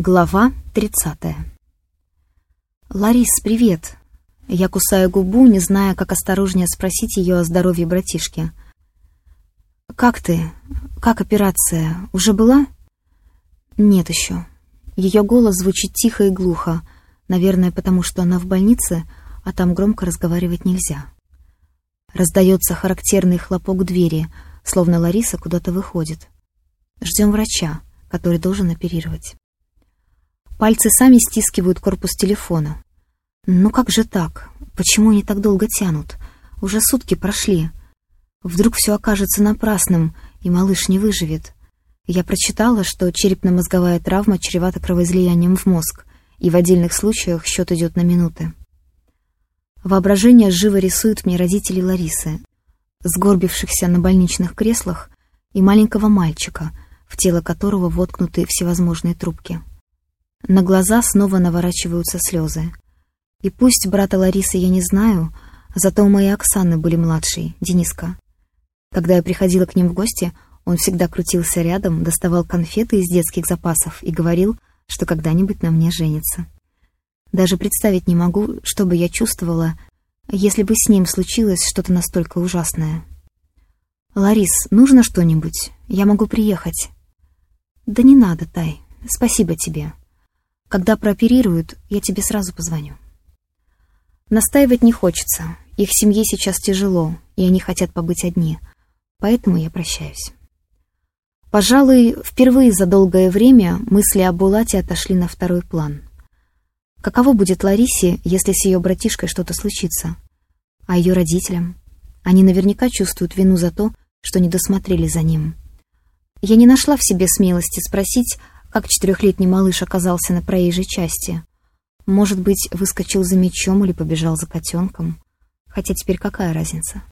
Глава 30 «Ларис, привет!» Я кусаю губу, не зная, как осторожнее спросить ее о здоровье братишки. «Как ты? Как операция? Уже была?» «Нет еще». Ее голос звучит тихо и глухо, наверное, потому что она в больнице, а там громко разговаривать нельзя. Раздается характерный хлопок двери, словно Лариса куда-то выходит. Ждем врача, который должен оперировать. Пальцы сами стискивают корпус телефона. Ну как же так? Почему они так долго тянут? Уже сутки прошли. Вдруг все окажется напрасным, и малыш не выживет. Я прочитала, что черепно-мозговая травма чревата кровоизлиянием в мозг, и в отдельных случаях счет идет на минуты. Воображение живо рисует мне родителей Ларисы, сгорбившихся на больничных креслах, и маленького мальчика, в тело которого воткнуты всевозможные трубки. На глаза снова наворачиваются слезы. И пусть брата Ларисы я не знаю, зато у моей Оксаны были младшие, Дениска. Когда я приходила к ним в гости, он всегда крутился рядом, доставал конфеты из детских запасов и говорил, что когда-нибудь на мне женится. Даже представить не могу, что бы я чувствовала, если бы с ним случилось что-то настолько ужасное. «Ларис, нужно что-нибудь? Я могу приехать». «Да не надо, Тай. Спасибо тебе. Когда прооперируют, я тебе сразу позвоню». Настаивать не хочется. Их семье сейчас тяжело, и они хотят побыть одни. Поэтому я прощаюсь. Пожалуй, впервые за долгое время мысли о Булате отошли на второй план. Каково будет Ларисе, если с ее братишкой что-то случится? А ее родителям? Они наверняка чувствуют вину за то, что не досмотрели за ним. Я не нашла в себе смелости спросить, как четырехлетний малыш оказался на проезжей части. Может быть, выскочил за мечом или побежал за котенком. Хотя теперь какая разница?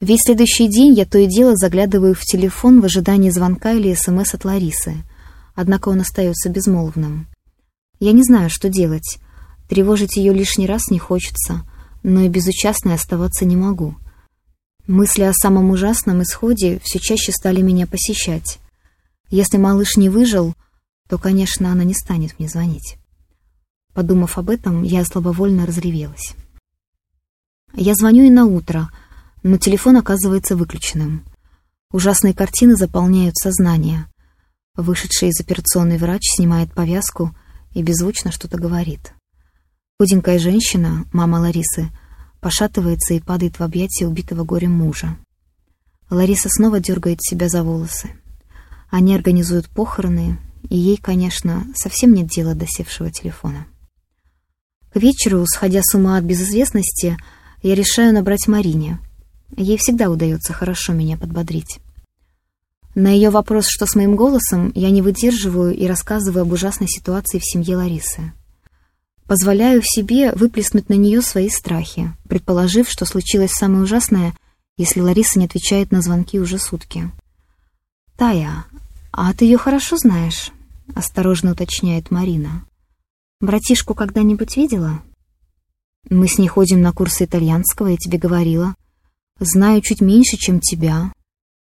Весь следующий день я то и дело заглядываю в телефон в ожидании звонка или СМС от Ларисы. Однако он остается безмолвным. Я не знаю, что делать. Тревожить ее лишний раз не хочется, но и безучастной оставаться не могу. Мысли о самом ужасном исходе все чаще стали меня посещать. Если малыш не выжил, то, конечно, она не станет мне звонить. Подумав об этом, я слабовольно разревелась. Я звоню и на утро, но телефон оказывается выключенным. Ужасные картины заполняют сознание. Вышедший из операционной врач снимает повязку и беззвучно что-то говорит. Худенькая женщина, мама Ларисы, пошатывается и падает в объятия убитого горем мужа. Лариса снова дергает себя за волосы. Они организуют похороны, и ей, конечно, совсем нет дела до севшего телефона. К вечеру, сходя с ума от безызвестности, я решаю набрать Марине. Ей всегда удается хорошо меня подбодрить. На ее вопрос, что с моим голосом, я не выдерживаю и рассказываю об ужасной ситуации в семье Ларисы. Позволяю себе выплеснуть на нее свои страхи, предположив, что случилось самое ужасное, если Лариса не отвечает на звонки уже сутки. «Тая, а ты ее хорошо знаешь?» — осторожно уточняет Марина. «Братишку когда-нибудь видела?» «Мы с ней ходим на курсы итальянского, я тебе говорила. Знаю чуть меньше, чем тебя,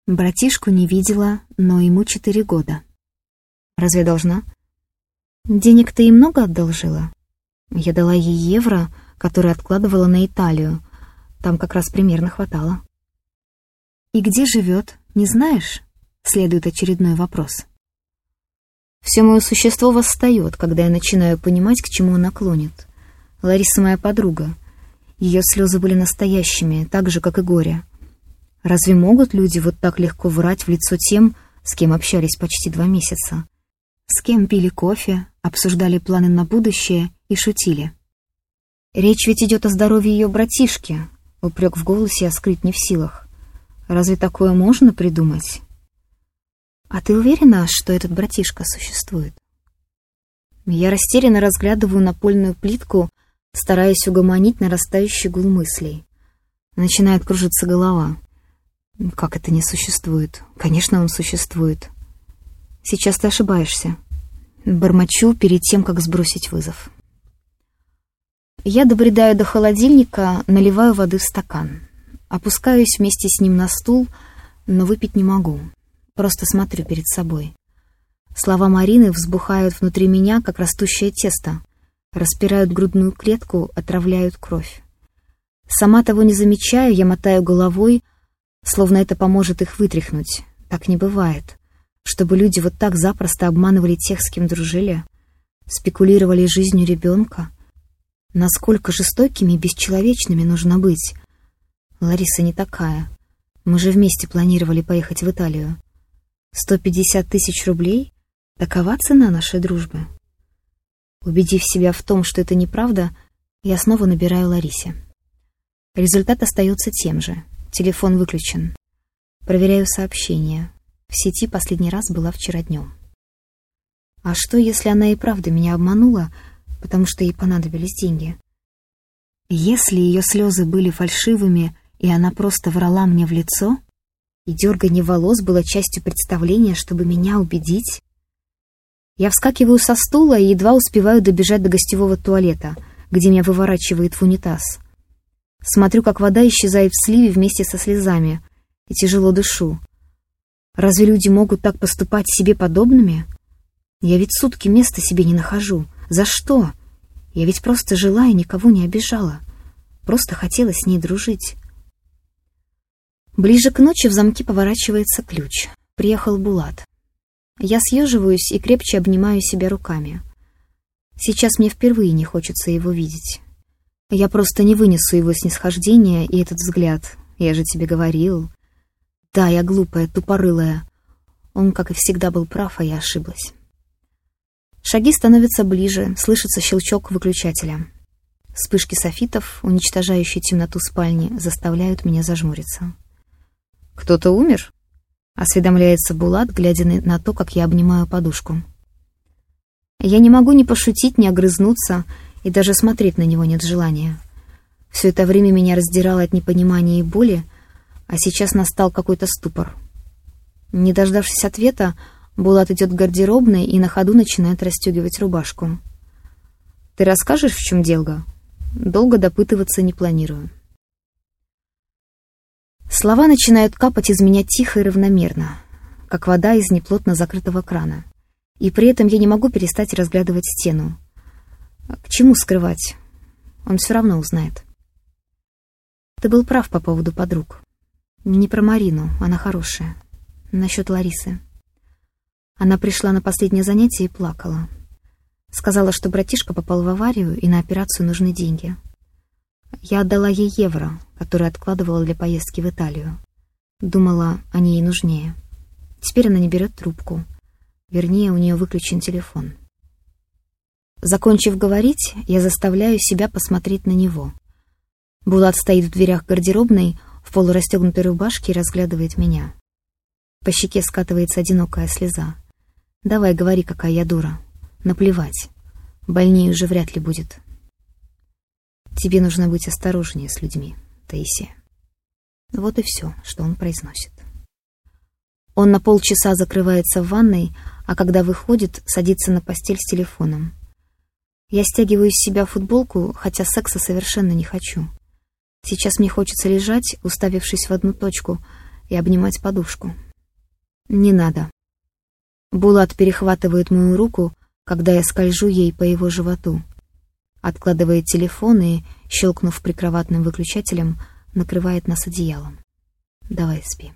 Братишку не видела, но ему четыре года. Разве должна? Денег ты ей много одолжила? Я дала ей евро, которые откладывала на Италию. Там как раз примерно хватало. И где живет, не знаешь? Следует очередной вопрос. Все мое существо восстает, когда я начинаю понимать, к чему она клонит. Лариса моя подруга. Ее слезы были настоящими, так же, как и горе. Разве могут люди вот так легко врать в лицо тем, с кем общались почти два месяца? С кем пили кофе, обсуждали планы на будущее и шутили? Речь ведь идет о здоровье ее братишки. Упрек в голосе я скрыть не в силах. Разве такое можно придумать? А ты уверена, что этот братишка существует? Я растерянно разглядываю напольную плитку, стараясь угомонить нарастающий гул мыслей. Начинает кружиться голова. Как это не существует? Конечно, он существует. Сейчас ты ошибаешься. Бормочу перед тем, как сбросить вызов. Я добредаю до холодильника, наливаю воды в стакан. Опускаюсь вместе с ним на стул, но выпить не могу. Просто смотрю перед собой. Слова Марины взбухают внутри меня, как растущее тесто, распирают грудную клетку, отравляют кровь. Сама того не замечаю, я мотаю головой, словно это поможет их вытряхнуть. Так не бывает. Чтобы люди вот так запросто обманывали тех, с кем дружили, спекулировали жизнью ребенка. Насколько жестокими и бесчеловечными нужно быть. Лариса не такая. Мы же вместе планировали поехать в Италию. 150 тысяч рублей — такова цена нашей дружбы. Убедив себя в том, что это неправда, я снова набираю Ларисе. Результат остается тем же. Телефон выключен. Проверяю сообщения. В сети последний раз была вчера днем. А что, если она и правда меня обманула, потому что ей понадобились деньги? Если ее слезы были фальшивыми, и она просто врала мне в лицо, и дергание волос было частью представления, чтобы меня убедить, я вскакиваю со стула и едва успеваю добежать до гостевого туалета, где меня выворачивает в унитаз. Смотрю, как вода исчезает в сливе вместе со слезами, и тяжело дышу. Разве люди могут так поступать себе подобными? Я ведь сутки места себе не нахожу. За что? Я ведь просто жила и никого не обижала. Просто хотела с ней дружить. Ближе к ночи в замке поворачивается ключ. Приехал Булат. Я съеживаюсь и крепче обнимаю себя руками. Сейчас мне впервые не хочется его видеть. Я просто не вынесу его снисхождения и этот взгляд. Я же тебе говорил. Да, я глупая, тупорылая. Он, как и всегда, был прав, а я ошиблась. Шаги становятся ближе, слышится щелчок выключателя. Вспышки софитов, уничтожающие темноту спальни, заставляют меня зажмуриться. «Кто-то умер?» — осведомляется Булат, глядя на то, как я обнимаю подушку. Я не могу ни пошутить, ни огрызнуться, и даже смотреть на него нет желания. Все это время меня раздирало от непонимания и боли, а сейчас настал какой-то ступор. Не дождавшись ответа, Булат идет к гардеробной и на ходу начинает расстегивать рубашку. «Ты расскажешь, в чем дело?» Долго допытываться не планирую. Слова начинают капать из меня тихо и равномерно, как вода из неплотно закрытого крана. И при этом я не могу перестать разглядывать стену. К чему скрывать? Он все равно узнает. Ты был прав по поводу подруг. Не про Марину, она хорошая. Насчет Ларисы. Она пришла на последнее занятие и плакала. Сказала, что братишка попал в аварию и на операцию нужны деньги. Я отдала ей евро, которые откладывала для поездки в Италию. Думала, они ей нужнее. Теперь она не берет трубку. Вернее, у нее выключен телефон. Закончив говорить, я заставляю себя посмотреть на него. Булат стоит в дверях гардеробной, в полурастегнутой рубашке и разглядывает меня. По щеке скатывается одинокая слеза. «Давай, говори, какая я дура. Наплевать. Больнее уже вряд ли будет. Тебе нужно быть осторожнее с людьми, Таисия». Вот и все, что он произносит. Он на полчаса закрывается в ванной, а когда выходит, садится на постель с телефоном. Я стягиваю из себя футболку, хотя секса совершенно не хочу. Сейчас мне хочется лежать, уставившись в одну точку, и обнимать подушку. Не надо. Булат перехватывает мою руку, когда я скольжу ей по его животу. Откладывает телефон и, щелкнув прикроватным выключателем, накрывает нас одеялом. Давай спи.